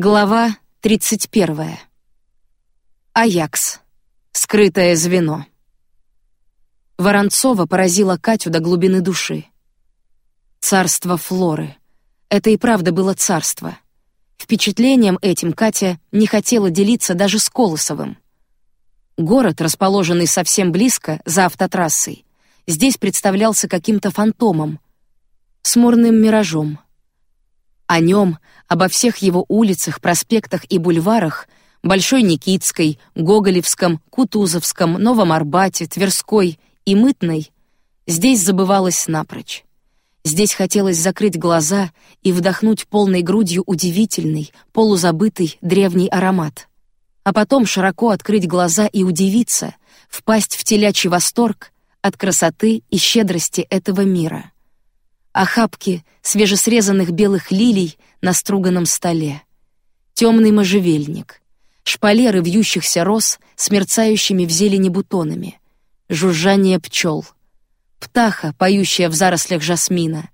Глава 31. Аякс. Скрытое звено. Воронцова поразила Катю до глубины души. Царство Флоры. Это и правда было царство. Впечатлением этим Катя не хотела делиться даже с Колосовым. Город, расположенный совсем близко, за автотрассой, здесь представлялся каким-то фантомом, смурным миражом. О нем обо всех его улицах, проспектах и бульварах Большой Никитской, Гоголевском, Кутузовском, Новом Арбате, Тверской и Мытной здесь забывалось напрочь. Здесь хотелось закрыть глаза и вдохнуть полной грудью удивительный, полузабытый древний аромат. А потом широко открыть глаза и удивиться, впасть в телячий восторг от красоты и щедрости этого мира. Охапки свежесрезанных белых лилий на струганном столе, темный можжевельник, шпалеры вьющихся роз с мерцающими в зелени бутонами, жужжание пчел, птаха, поющая в зарослях жасмина,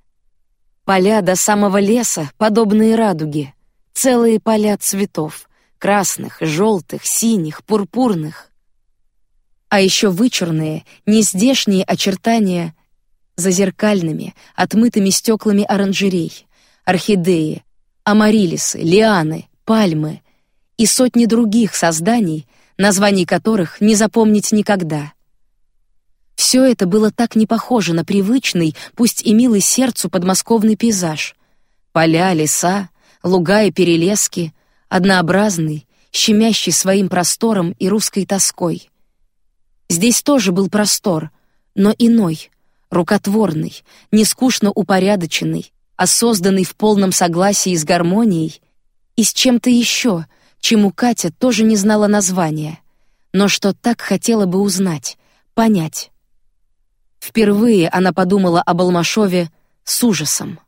поля до самого леса, подобные радуге, целые поля цветов, красных, желтых, синих, пурпурных, а еще вычурные, нездешние очертания зазеркальными, отмытыми стеклами оранжерей, орхидеи, амарилисы, лианы, пальмы и сотни других созданий, названий которых не запомнить никогда. Все это было так не похоже на привычный, пусть и милый сердцу подмосковный пейзаж. Поля, леса, луга и перелески, однообразный, щемящий своим простором и русской тоской. Здесь тоже был простор, но иной, рукотворный, нескучно упорядоченный, а созданный в полном согласии с гармонией и с чем-то еще, чему Катя тоже не знала названия, но что так хотела бы узнать, понять. Впервые она подумала об Алмашове с ужасом.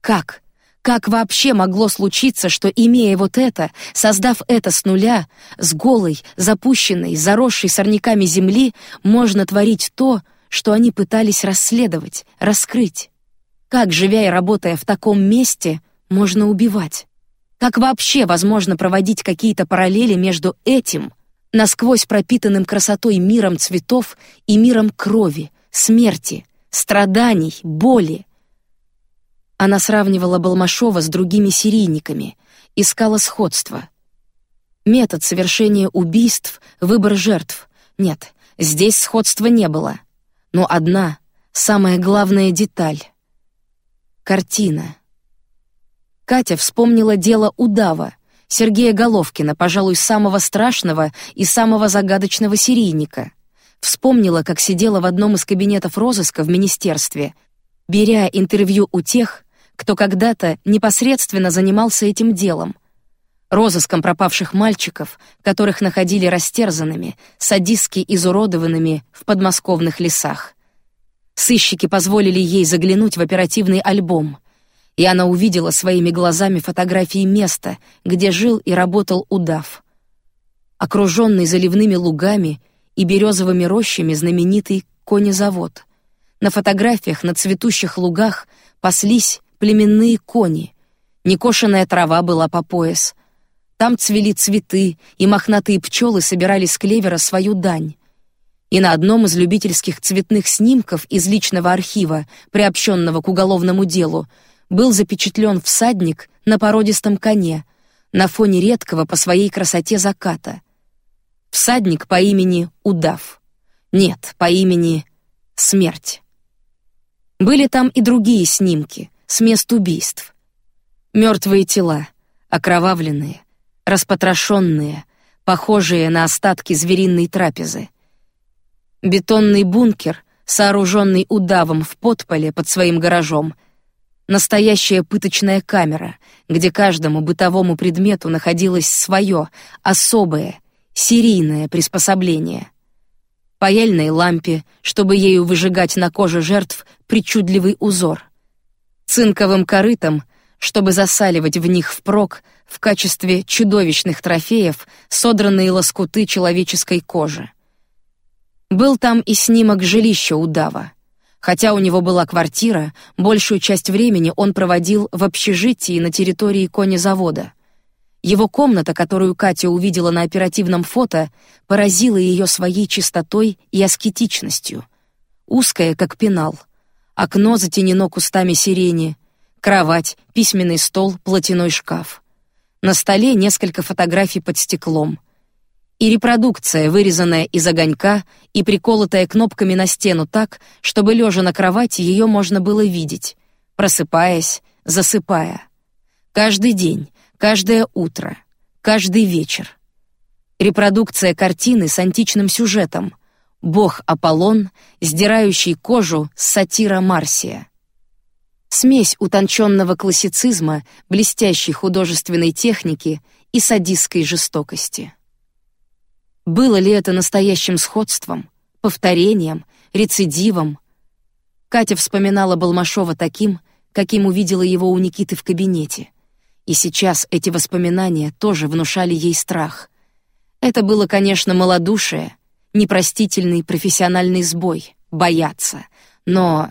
Как? Как вообще могло случиться, что, имея вот это, создав это с нуля, с голой, запущенной, заросшей сорняками земли, можно творить то, что они пытались расследовать, раскрыть? Как, живя и работая в таком месте, можно убивать? Как вообще возможно проводить какие-то параллели между этим, насквозь пропитанным красотой миром цветов и миром крови, смерти, страданий, боли? Она сравнивала Балмашова с другими серийниками, искала сходства. Метод совершения убийств, выбор жертв. Нет, здесь сходства не было. Но одна, самая главная деталь Картина. Катя вспомнила дело удава Сергея Головкина, пожалуй, самого страшного и самого загадочного серийника. Вспомнила, как сидела в одном из кабинетов розыска в министерстве, беря интервью у тех, кто когда-то непосредственно занимался этим делом. Розыском пропавших мальчиков, которых находили растерзанными, садистски изуродованными в подмосковных лесах. Сыщики позволили ей заглянуть в оперативный альбом, и она увидела своими глазами фотографии места, где жил и работал удав. Окруженный заливными лугами и березовыми рощами знаменитый конезавод. На фотографиях на цветущих лугах паслись племенные кони. Некошенная трава была по пояс. Там цвели цветы, и мохнатые пчелы собирали с клевера свою дань и на одном из любительских цветных снимков из личного архива, приобщенного к уголовному делу, был запечатлен всадник на породистом коне на фоне редкого по своей красоте заката. Всадник по имени Удав. Нет, по имени Смерть. Были там и другие снимки с мест убийств. Мертвые тела, окровавленные, распотрошенные, похожие на остатки звериной трапезы — Бетонный бункер, сооруженный удавом в подполе под своим гаражом. Настоящая пыточная камера, где каждому бытовому предмету находилось свое, особое, серийное приспособление. Паяльной лампе, чтобы ею выжигать на коже жертв причудливый узор. Цинковым корытом, чтобы засаливать в них впрок в качестве чудовищных трофеев содранные лоскуты человеческой кожи. Был там и снимок жилища удава. Хотя у него была квартира, большую часть времени он проводил в общежитии на территории конезавода. Его комната, которую Катя увидела на оперативном фото, поразила ее своей чистотой и аскетичностью. Узкая, как пенал. Окно затенено кустами сирени. Кровать, письменный стол, платяной шкаф. На столе несколько фотографий под стеклом. И репродукция, вырезанная из огонька и приколотая кнопками на стену так, чтобы лежа на кровати ее можно было видеть, просыпаясь, засыпая. Каждый день, каждое утро, каждый вечер. Репродукция картины с античным сюжетом. Бог Аполлон, сдирающий кожу с сатира Марсия. Смесь утонченного классицизма, блестящей художественной техники и садистской жестокости. Было ли это настоящим сходством, повторением, рецидивом? Катя вспоминала Балмашова таким, каким увидела его у Никиты в кабинете — и сейчас эти воспоминания тоже внушали ей страх. Это было, конечно, малодушие, непростительный профессиональный сбой, бояться, но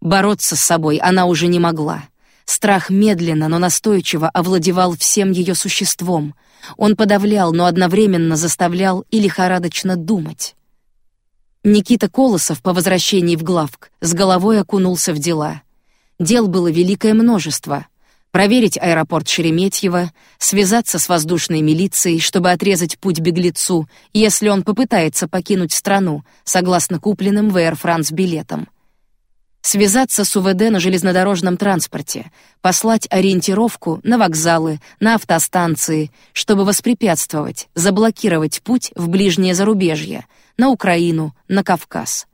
бороться с собой она уже не могла. Страх медленно, но настойчиво овладевал всем ее существом. Он подавлял, но одновременно заставлял и лихорадочно думать. Никита Колосов по возвращении в главк с головой окунулся в дела. Дел было великое множество, проверить аэропорт Шереметьево, связаться с воздушной милицией, чтобы отрезать путь беглецу, если он попытается покинуть страну, согласно купленным в Air France билетам. Связаться с УВД на железнодорожном транспорте, послать ориентировку на вокзалы, на автостанции, чтобы воспрепятствовать, заблокировать путь в ближнее зарубежье, на Украину, на Кавказ.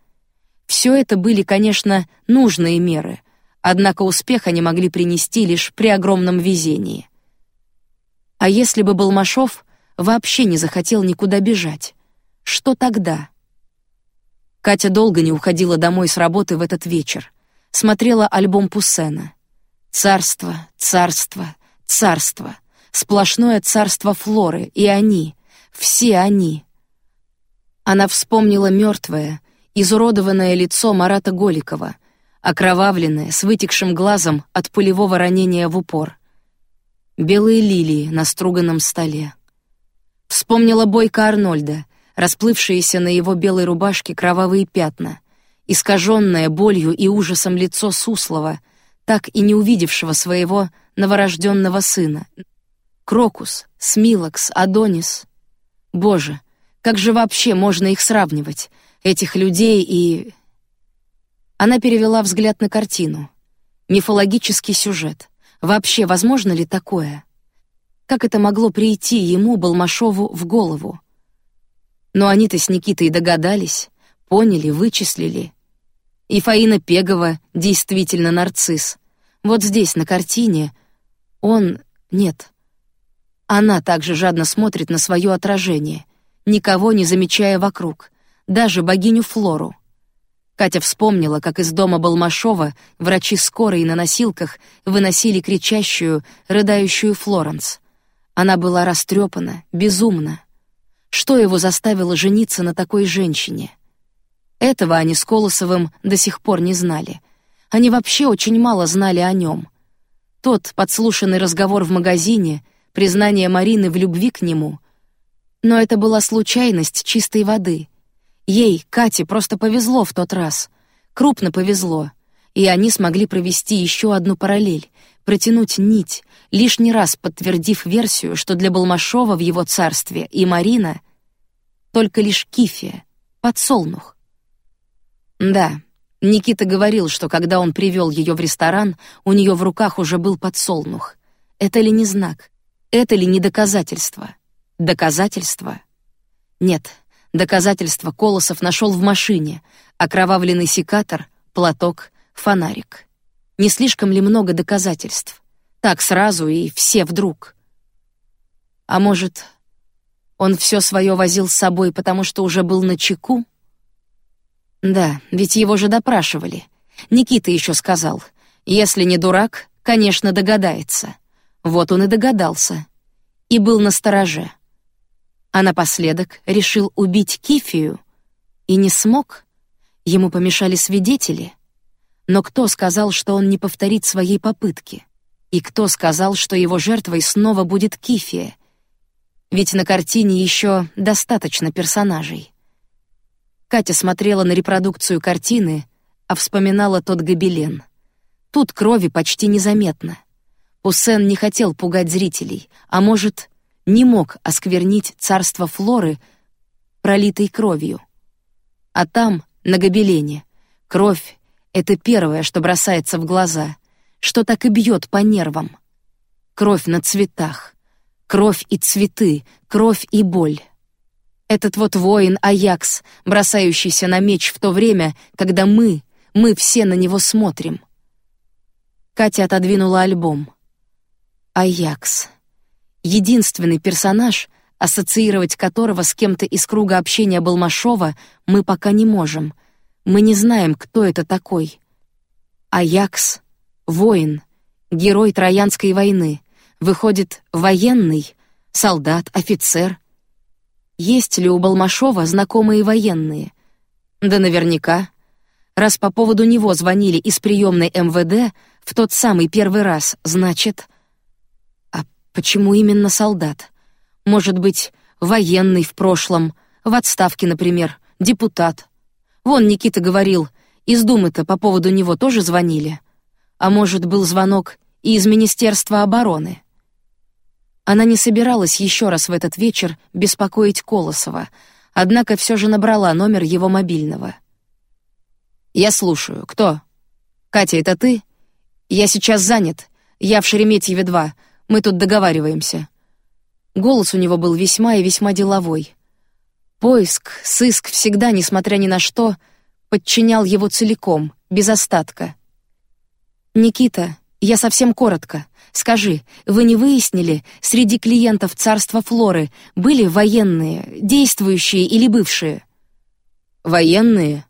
Все это были, конечно, нужные меры, Однако успех они могли принести лишь при огромном везении. А если бы Балмашов вообще не захотел никуда бежать, что тогда? Катя долго не уходила домой с работы в этот вечер, смотрела альбом Пуссена. Царство, царство, царство, сплошное царство Флоры, и они, все они. Она вспомнила мертвое, изуродованное лицо Марата Голикова, окровавленная, с вытекшим глазом от пулевого ранения в упор. Белые лилии на струганном столе. Вспомнила бойка Арнольда, расплывшиеся на его белой рубашке кровавые пятна, искаженное болью и ужасом лицо Суслова, так и не увидевшего своего новорожденного сына. Крокус, Смилакс, Адонис. Боже, как же вообще можно их сравнивать, этих людей и она перевела взгляд на картину. Мифологический сюжет. Вообще возможно ли такое? Как это могло прийти ему Балмашову в голову? Но они-то с Никитой догадались, поняли, вычислили. И Фаина Пегова действительно нарцисс. Вот здесь на картине он нет. Она также жадно смотрит на свое отражение, никого не замечая вокруг, даже богиню Флору. Катя вспомнила, как из дома Балмашова врачи скорой на носилках выносили кричащую, рыдающую Флоренс. Она была растрепана, безумна. Что его заставило жениться на такой женщине? Этого они с Колосовым до сих пор не знали. Они вообще очень мало знали о нем. Тот подслушанный разговор в магазине, признание Марины в любви к нему. Но это была случайность чистой воды — Ей, Кате, просто повезло в тот раз. Крупно повезло. И они смогли провести еще одну параллель, протянуть нить, лишний раз подтвердив версию, что для Балмашова в его царстве и Марина только лишь кифия, подсолнух. Да, Никита говорил, что когда он привел ее в ресторан, у нее в руках уже был подсолнух. Это ли не знак? Это ли не доказательство? Доказательство? Нет, Доказательства Колосов нашел в машине: окровавленный секатор, платок, фонарик. Не слишком ли много доказательств? Так сразу и все вдруг. А может, он все свое возил с собой, потому что уже был на чеку? Да, ведь его же допрашивали. Никита еще сказал: если не дурак, конечно, догадается. Вот он и догадался и был на стороже а напоследок решил убить Кифию и не смог. Ему помешали свидетели. Но кто сказал, что он не повторит своей попытки? И кто сказал, что его жертвой снова будет Кифия? Ведь на картине еще достаточно персонажей. Катя смотрела на репродукцию картины, а вспоминала тот гобелен. Тут крови почти незаметно. Пуссен не хотел пугать зрителей, а может, не мог осквернить царство Флоры пролитой кровью. А там, на гобелене, кровь — это первое, что бросается в глаза, что так и бьет по нервам. Кровь на цветах, кровь и цветы, кровь и боль. Этот вот воин Аякс, бросающийся на меч в то время, когда мы, мы все на него смотрим. Катя отодвинула альбом. Аякс. Единственный персонаж, ассоциировать которого с кем-то из круга общения Балмашова мы пока не можем. Мы не знаем, кто это такой. Аякс — воин, герой Троянской войны. Выходит, военный, солдат, офицер — есть ли у Балмашова знакомые военные? Да наверняка. Раз по поводу него звонили из приемной МВД в тот самый первый раз, значит... А почему именно солдат? Может быть, военный в прошлом, в отставке, например, депутат. Вон Никита говорил, из Думы-то по поводу него тоже звонили. А может, был звонок и из Министерства обороны. Она не собиралась еще раз в этот вечер беспокоить Колосова, однако все же набрала номер его мобильного. Я слушаю. Кто? Катя, это ты? Я сейчас занят. Я в Шереметьеве 2. Мы тут договариваемся. Голос у него был весьма и весьма деловой. Поиск, сыск всегда, несмотря ни на что, подчинял его целиком, без остатка. Никита, я совсем коротко. Скажи, вы не выяснили, среди клиентов царства Флоры были военные, действующие или бывшие? Военные?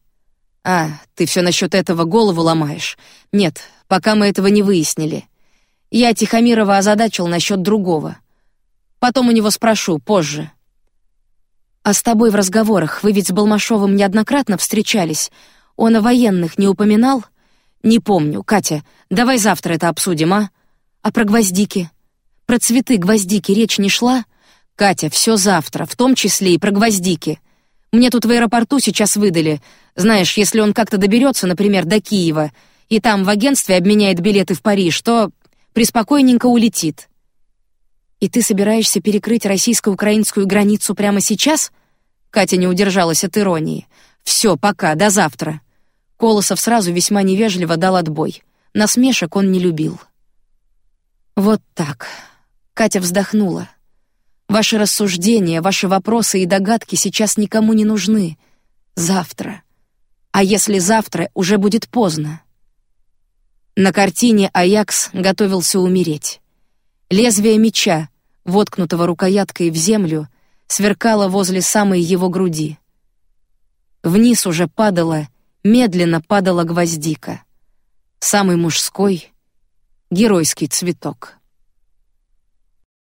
А, ты все насчет этого голову ломаешь. Нет, пока мы этого не выяснили. Я Тихомирова озадачил насчет другого. Потом у него спрошу позже. А с тобой в разговорах вы ведь с Балмашовым неоднократно встречались. Он о военных не упоминал? Не помню, Катя. Давай завтра это обсудим, а? А про гвоздики? Про цветы гвоздики речь не шла? Катя, все завтра, в том числе и про гвоздики. Мне тут в аэропорту сейчас выдали. Знаешь, если он как-то доберется, например, до Киева, и там в агентстве обменяет билеты в Париж, то приспокойненько улетит. И ты собираешься перекрыть российско-украинскую границу прямо сейчас? Катя не удержалась от иронии. Все, пока, до завтра. Колосов сразу весьма невежливо дал отбой. Насмешек он не любил. Вот так. Катя вздохнула. Ваши рассуждения, ваши вопросы и догадки сейчас никому не нужны. Завтра. А если завтра уже будет поздно? На картине Аякс готовился умереть. Лезвие меча, воткнутого рукояткой в землю, сверкало возле самой его груди. Вниз уже падала, медленно падала гвоздика. Самый мужской, геройский цветок.